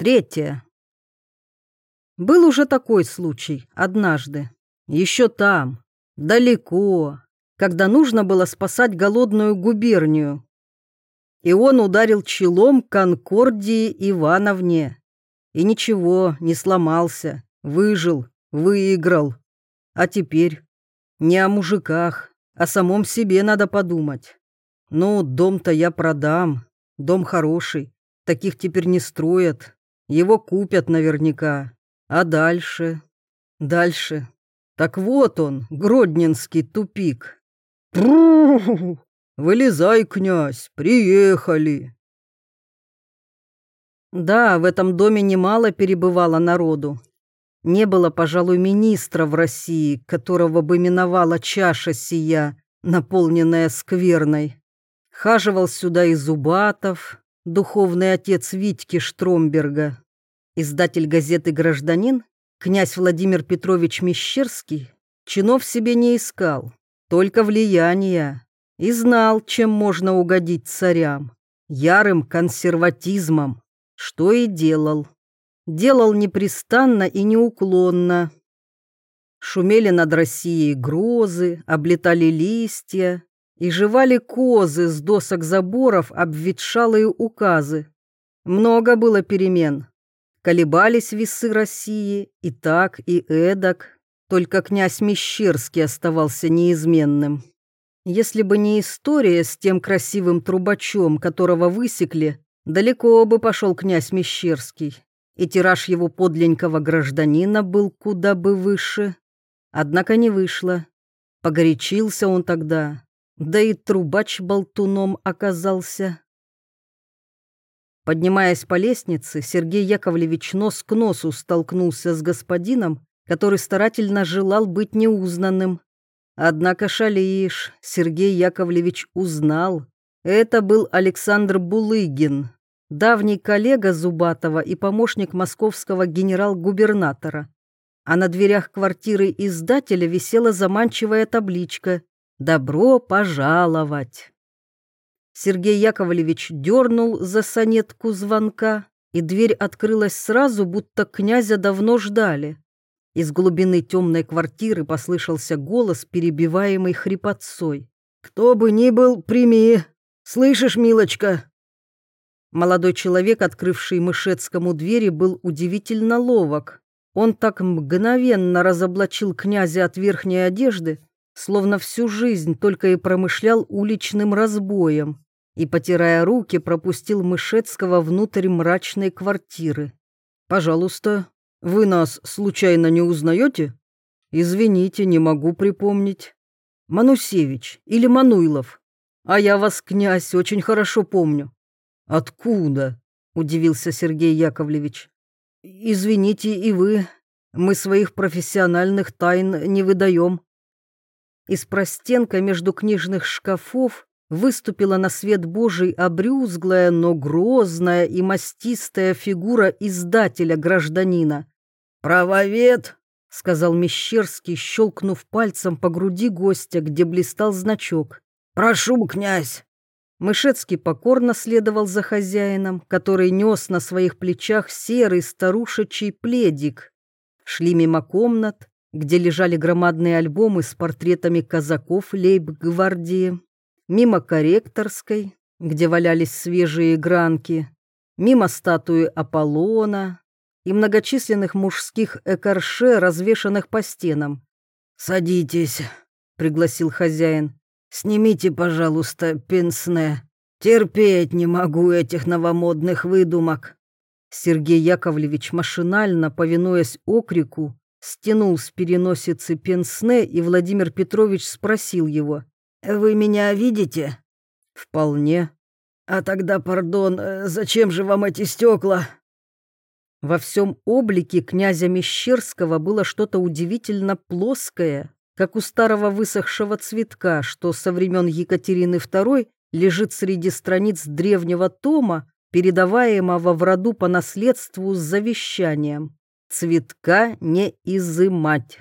Третье. Был уже такой случай однажды. Еще там, далеко, когда нужно было спасать голодную губернию. И он ударил челом Конкордии Ивановне. И ничего, не сломался, выжил, выиграл. А теперь не о мужиках, о самом себе надо подумать. Ну, дом-то я продам, дом хороший, таких теперь не строят, его купят наверняка. А дальше? Дальше. Так вот он, Гродненский тупик. Пру! Вылезай, князь, приехали. Да, в этом доме немало перебывало народу. Не было, пожалуй, министра в России, которого бы миновала чаша сия, наполненная скверной. Хаживал сюда и Зубатов, духовный отец Витьки Штромберга, издатель газеты «Гражданин», князь Владимир Петрович Мещерский, чинов себе не искал, только влияния, и знал, чем можно угодить царям, ярым консерватизмом, что и делал. Делал непрестанно и неуклонно. Шумели над Россией грозы, облетали листья, и жевали козы с досок заборов обветшалые указы. Много было перемен. Колебались весы России и так, и эдак. Только князь Мещерский оставался неизменным. Если бы не история с тем красивым трубачом, которого высекли, далеко бы пошел князь Мещерский, и тираж его подленького гражданина был куда бы выше. Однако не вышло. Погорячился он тогда, да и трубач болтуном оказался. Поднимаясь по лестнице, Сергей Яковлевич нос к носу столкнулся с господином, который старательно желал быть неузнанным. Однако шалишь, Сергей Яковлевич узнал. Это был Александр Булыгин, давний коллега Зубатова и помощник московского генерал-губернатора. А на дверях квартиры издателя висела заманчивая табличка Добро пожаловать!» Сергей Яковлевич дернул за сонетку звонка, и дверь открылась сразу, будто князя давно ждали. Из глубины темной квартиры послышался голос, перебиваемый хрипотцой. «Кто бы ни был, прими! Слышишь, милочка?» Молодой человек, открывший Мышецкому двери, был удивительно ловок. Он так мгновенно разоблачил князя от верхней одежды, словно всю жизнь только и промышлял уличным разбоем и, потирая руки, пропустил Мышецкого внутрь мрачной квартиры. «Пожалуйста, вы нас случайно не узнаете? Извините, не могу припомнить. Манусевич или Мануйлов? А я вас, князь, очень хорошо помню». «Откуда?» — удивился Сергей Яковлевич. «Извините и вы, мы своих профессиональных тайн не выдаем», из простенка между книжных шкафов выступила на свет Божий обрюзглая, но грозная и мастистая фигура издателя-гражданина. «Правовед!» — сказал Мещерский, щелкнув пальцем по груди гостя, где блистал значок. «Прошу, князь!» Мышецкий покорно следовал за хозяином, который нес на своих плечах серый старушечий пледик. Шли мимо комнат, где лежали громадные альбомы с портретами казаков лейб-гвардии, мимо корректорской, где валялись свежие гранки, мимо статуи Аполлона и многочисленных мужских экарше, развешанных по стенам. «Садитесь», — пригласил хозяин. «Снимите, пожалуйста, пенсне. Терпеть не могу этих новомодных выдумок». Сергей Яковлевич машинально, повинуясь окрику, Стянул с переносицы пенсне, и Владимир Петрович спросил его. «Вы меня видите?» «Вполне». «А тогда, пардон, э, зачем же вам эти стекла?» Во всем облике князя Мещерского было что-то удивительно плоское, как у старого высохшего цветка, что со времен Екатерины II лежит среди страниц древнего тома, передаваемого в роду по наследству с завещанием цветка не изымать.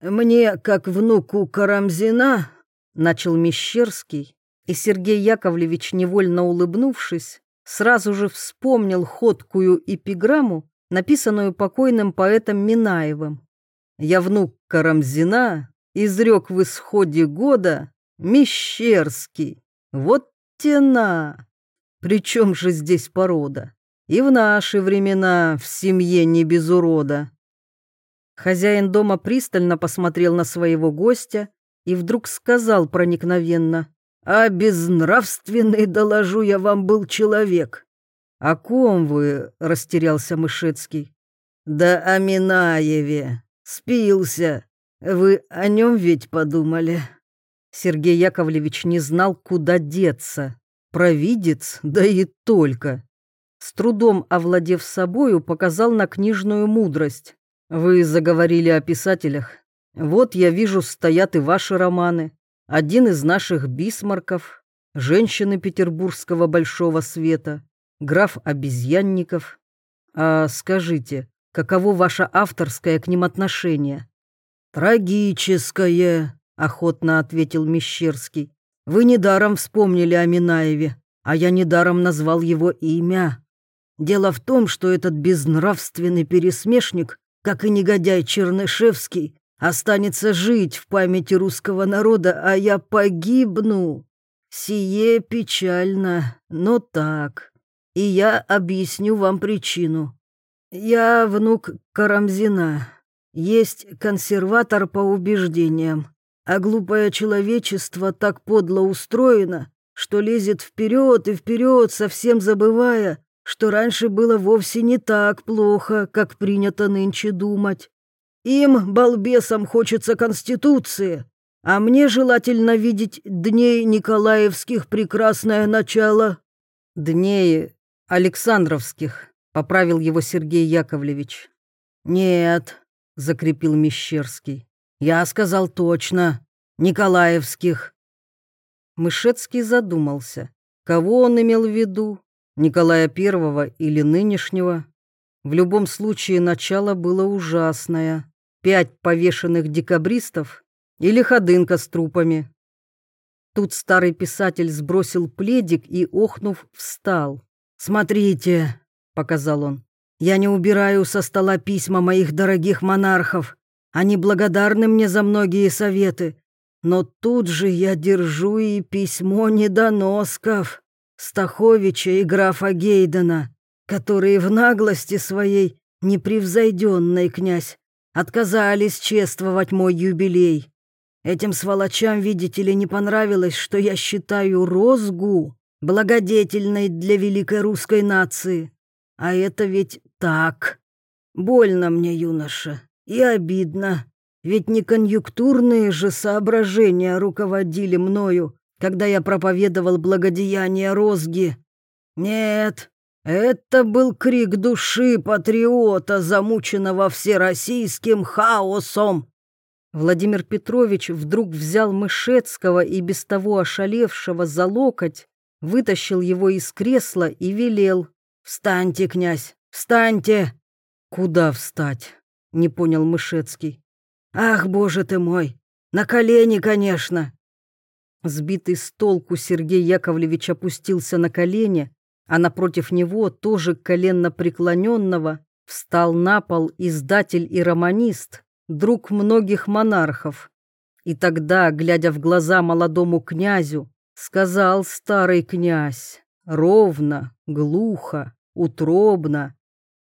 «Мне, как внуку Карамзина», — начал Мещерский, и Сергей Яковлевич, невольно улыбнувшись, сразу же вспомнил ходкую эпиграмму, написанную покойным поэтом Минаевым. «Я внук Карамзина, изрек в исходе года Мещерский. Вот тена! Причем же здесь порода? И в наши времена в семье не без урода». Хозяин дома пристально посмотрел на своего гостя и вдруг сказал проникновенно, «А безнравственный, доложу я вам, был человек». «О ком вы?» — растерялся Мышецкий. «Да о Минаеве. Спился. Вы о нем ведь подумали?» Сергей Яковлевич не знал, куда деться. Провидец, да и только. С трудом овладев собою, показал на книжную мудрость. Вы заговорили о писателях. Вот я вижу, стоят и ваши романы. Один из наших бисмарков, женщины петербургского большого света, граф Обезьянников. А скажите, каково ваше авторское к ним отношение? Трагическое, охотно ответил Мещерский. Вы недаром вспомнили о Минаеве, а я недаром назвал его имя. Дело в том, что этот безнравственный пересмешник как и негодяй Чернышевский, останется жить в памяти русского народа, а я погибну. Сие печально, но так. И я объясню вам причину. Я внук Карамзина, есть консерватор по убеждениям, а глупое человечество так подло устроено, что лезет вперед и вперед, совсем забывая, что раньше было вовсе не так плохо, как принято нынче думать. Им, балбесам, хочется Конституции, а мне желательно видеть дней Николаевских прекрасное начало. Дней Александровских, поправил его Сергей Яковлевич. Нет, закрепил Мещерский. Я сказал точно, Николаевских. Мышецкий задумался, кого он имел в виду, Николая I или нынешнего. В любом случае начало было ужасное. Пять повешенных декабристов или ходынка с трупами. Тут старый писатель сбросил пледик и, охнув, встал. «Смотрите», — показал он, — «я не убираю со стола письма моих дорогих монархов. Они благодарны мне за многие советы. Но тут же я держу и письмо недоносков. Стаховича и графа Гейдена, которые в наглости своей, непревзойденный князь, отказались чествовать мой юбилей. Этим сволочам, видите ли, не понравилось, что я считаю розгу благодетельной для великой русской нации. А это ведь так. Больно мне, юноша, и обидно. Ведь не конъюнктурные же соображения руководили мною, когда я проповедовал благодеяние розги. Нет, это был крик души патриота, замученного всероссийским хаосом. Владимир Петрович вдруг взял Мышецкого и без того ошалевшего за локоть, вытащил его из кресла и велел. «Встаньте, князь, встаньте!» «Куда встать?» — не понял Мышецкий. «Ах, боже ты мой! На колени, конечно!» Сбитый с толку Сергей Яковлевич опустился на колени, а напротив него, тоже коленно преклоненного, встал на пол издатель и романист, друг многих монархов. И тогда, глядя в глаза молодому князю, сказал старый князь, ровно, глухо, утробно,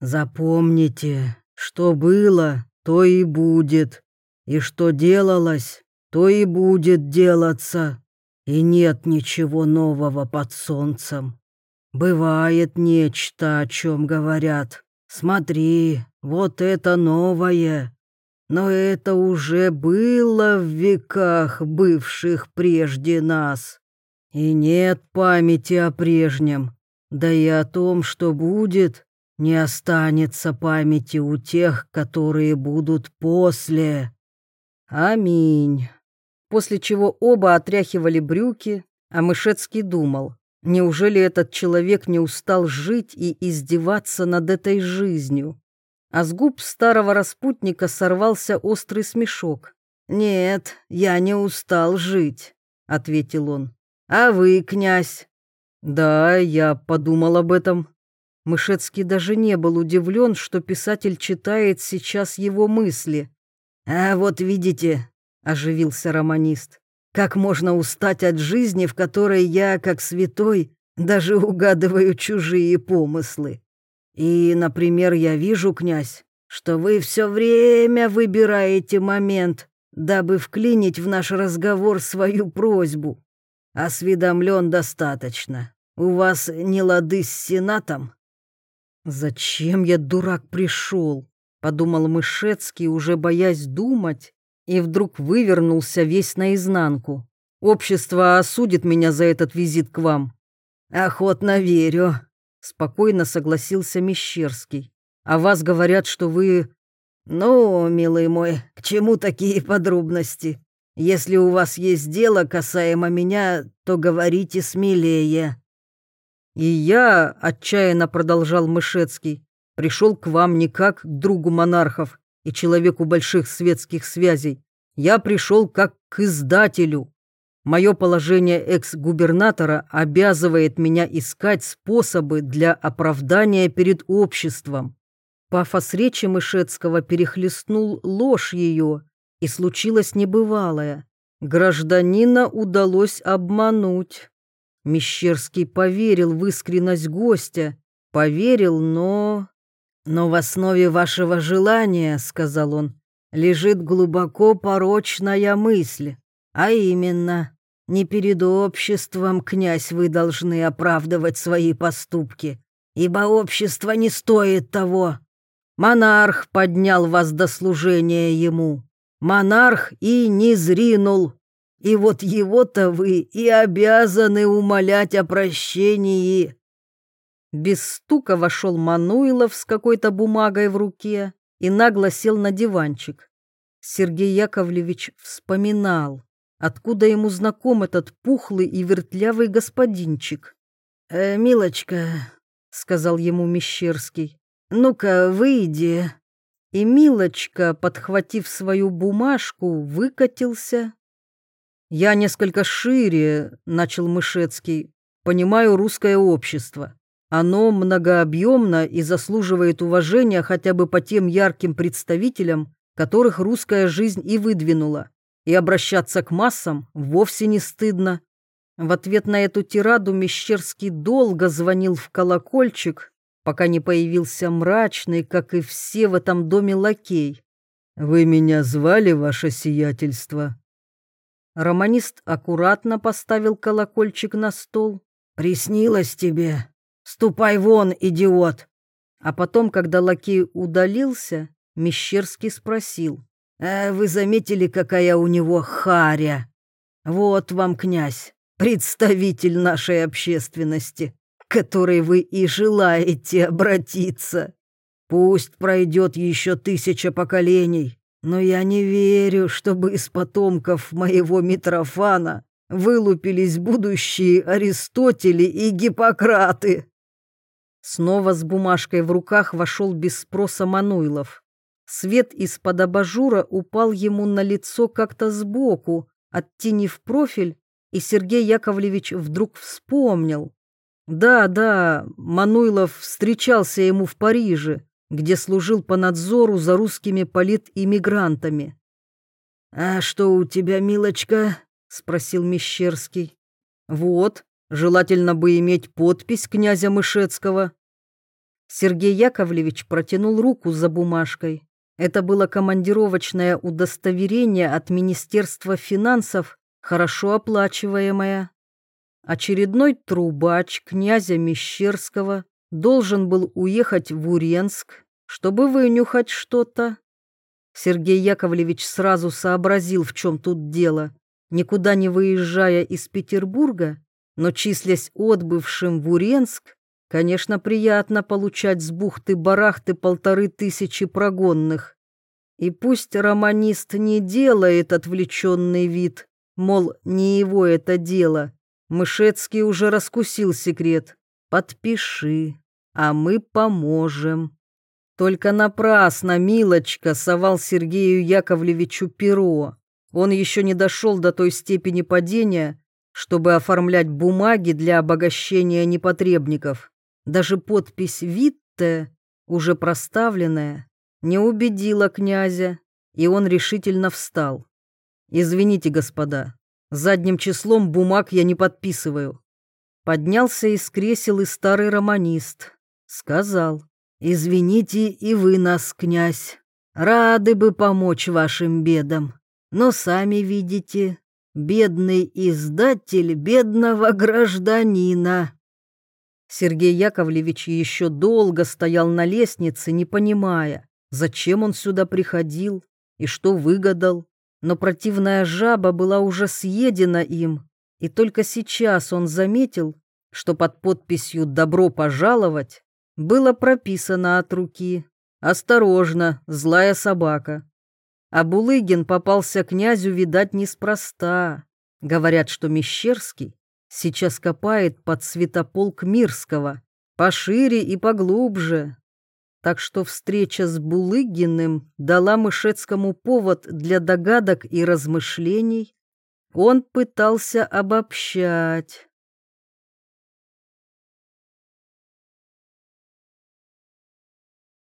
«Запомните, что было, то и будет, и что делалось, то и будет делаться. И нет ничего нового под солнцем. Бывает нечто, о чем говорят. Смотри, вот это новое. Но это уже было в веках, бывших прежде нас. И нет памяти о прежнем. Да и о том, что будет, не останется памяти у тех, которые будут после. Аминь после чего оба отряхивали брюки, а Мышецкий думал, неужели этот человек не устал жить и издеваться над этой жизнью? А с губ старого распутника сорвался острый смешок. «Нет, я не устал жить», — ответил он. «А вы, князь?» Да, я подумал об этом. Мышецкий даже не был удивлен, что писатель читает сейчас его мысли. «А вот видите», — оживился романист, «как можно устать от жизни, в которой я, как святой, даже угадываю чужие помыслы. И, например, я вижу, князь, что вы все время выбираете момент, дабы вклинить в наш разговор свою просьбу. Осведомлен достаточно. У вас не лады с сенатом?» «Зачем я, дурак, пришел?» — подумал Мышецкий, уже боясь думать, и вдруг вывернулся весь наизнанку. «Общество осудит меня за этот визит к вам». «Охотно верю», — спокойно согласился Мещерский. «А вас говорят, что вы...» «Ну, милый мой, к чему такие подробности? Если у вас есть дело касаемо меня, то говорите смелее». «И я», — отчаянно продолжал Мышецкий, «пришел к вам не как к другу монархов и человеку больших светских связей. Я пришел как к издателю. Мое положение экс-губернатора обязывает меня искать способы для оправдания перед обществом». Пафос речи Мышецкого перехлестнул ложь ее, и случилось небывалое. Гражданина удалось обмануть. Мещерский поверил в искренность гостя, поверил, но... «Но в основе вашего желания, — сказал он, — лежит глубоко порочная мысль, а именно, не перед обществом, князь, вы должны оправдывать свои поступки, ибо общество не стоит того. Монарх поднял вас до служения ему, монарх и не зринул, и вот его-то вы и обязаны умолять о прощении». Без стука вошел Мануилов с какой-то бумагой в руке и нагло сел на диванчик. Сергей Яковлевич вспоминал, откуда ему знаком этот пухлый и вертлявый господинчик. «Э, «Милочка», — сказал ему Мещерский, — «ну-ка, выйди». И Милочка, подхватив свою бумажку, выкатился «Я несколько шире», — начал Мышецкий, — «понимаю русское общество. Оно многообъемно и заслуживает уважения хотя бы по тем ярким представителям, которых русская жизнь и выдвинула. И обращаться к массам вовсе не стыдно». В ответ на эту тираду Мещерский долго звонил в колокольчик, пока не появился мрачный, как и все в этом доме лакей. «Вы меня звали, ваше сиятельство?» Романист аккуратно поставил колокольчик на стол. «Приснилось тебе? Ступай вон, идиот!» А потом, когда лакей удалился, Мещерский спросил. «А вы заметили, какая у него харя? Вот вам, князь, представитель нашей общественности, к которой вы и желаете обратиться. Пусть пройдет еще тысяча поколений, но я не верю, чтобы из потомков моего Митрофана вылупились будущие Аристотели и Гиппократы. Снова с бумажкой в руках вошел без спроса Мануилов. Свет из-под абажура упал ему на лицо как-то сбоку, оттенив профиль, и Сергей Яковлевич вдруг вспомнил. Да, да, Мануилов встречался ему в Париже, где служил по надзору за русскими политиммигрантами. «А что у тебя, милочка?» — спросил Мещерский. «Вот, желательно бы иметь подпись князя Мышецкого». Сергей Яковлевич протянул руку за бумажкой. Это было командировочное удостоверение от Министерства финансов, хорошо оплачиваемое. Очередной трубач князя Мещерского должен был уехать в Уренск, чтобы вынюхать что-то. Сергей Яковлевич сразу сообразил, в чем тут дело. Никуда не выезжая из Петербурга, но числясь отбывшим в Уренск, конечно, приятно получать с бухты-барахты полторы тысячи прогонных. И пусть романист не делает отвлеченный вид, мол, не его это дело, Мышецкий уже раскусил секрет. Подпиши а мы поможем. Только напрасно Милочка совал Сергею Яковлевичу перо. Он еще не дошел до той степени падения, чтобы оформлять бумаги для обогащения непотребников. Даже подпись «Витте», уже проставленная, не убедила князя, и он решительно встал. «Извините, господа, задним числом бумаг я не подписываю». Поднялся из кресел и старый романист. Сказал, «Извините и вы нас, князь, рады бы помочь вашим бедам, но сами видите, бедный издатель бедного гражданина». Сергей Яковлевич еще долго стоял на лестнице, не понимая, зачем он сюда приходил и что выгадал. Но противная жаба была уже съедена им, и только сейчас он заметил, что под подписью «Добро пожаловать» было прописано от руки «Осторожно, злая собака». А Булыгин попался князю, видать, неспроста. Говорят, что Мещерский сейчас копает под святополк Мирского, пошире и поглубже. Так что встреча с Булыгиным дала Мышецкому повод для догадок и размышлений. Он пытался обобщать.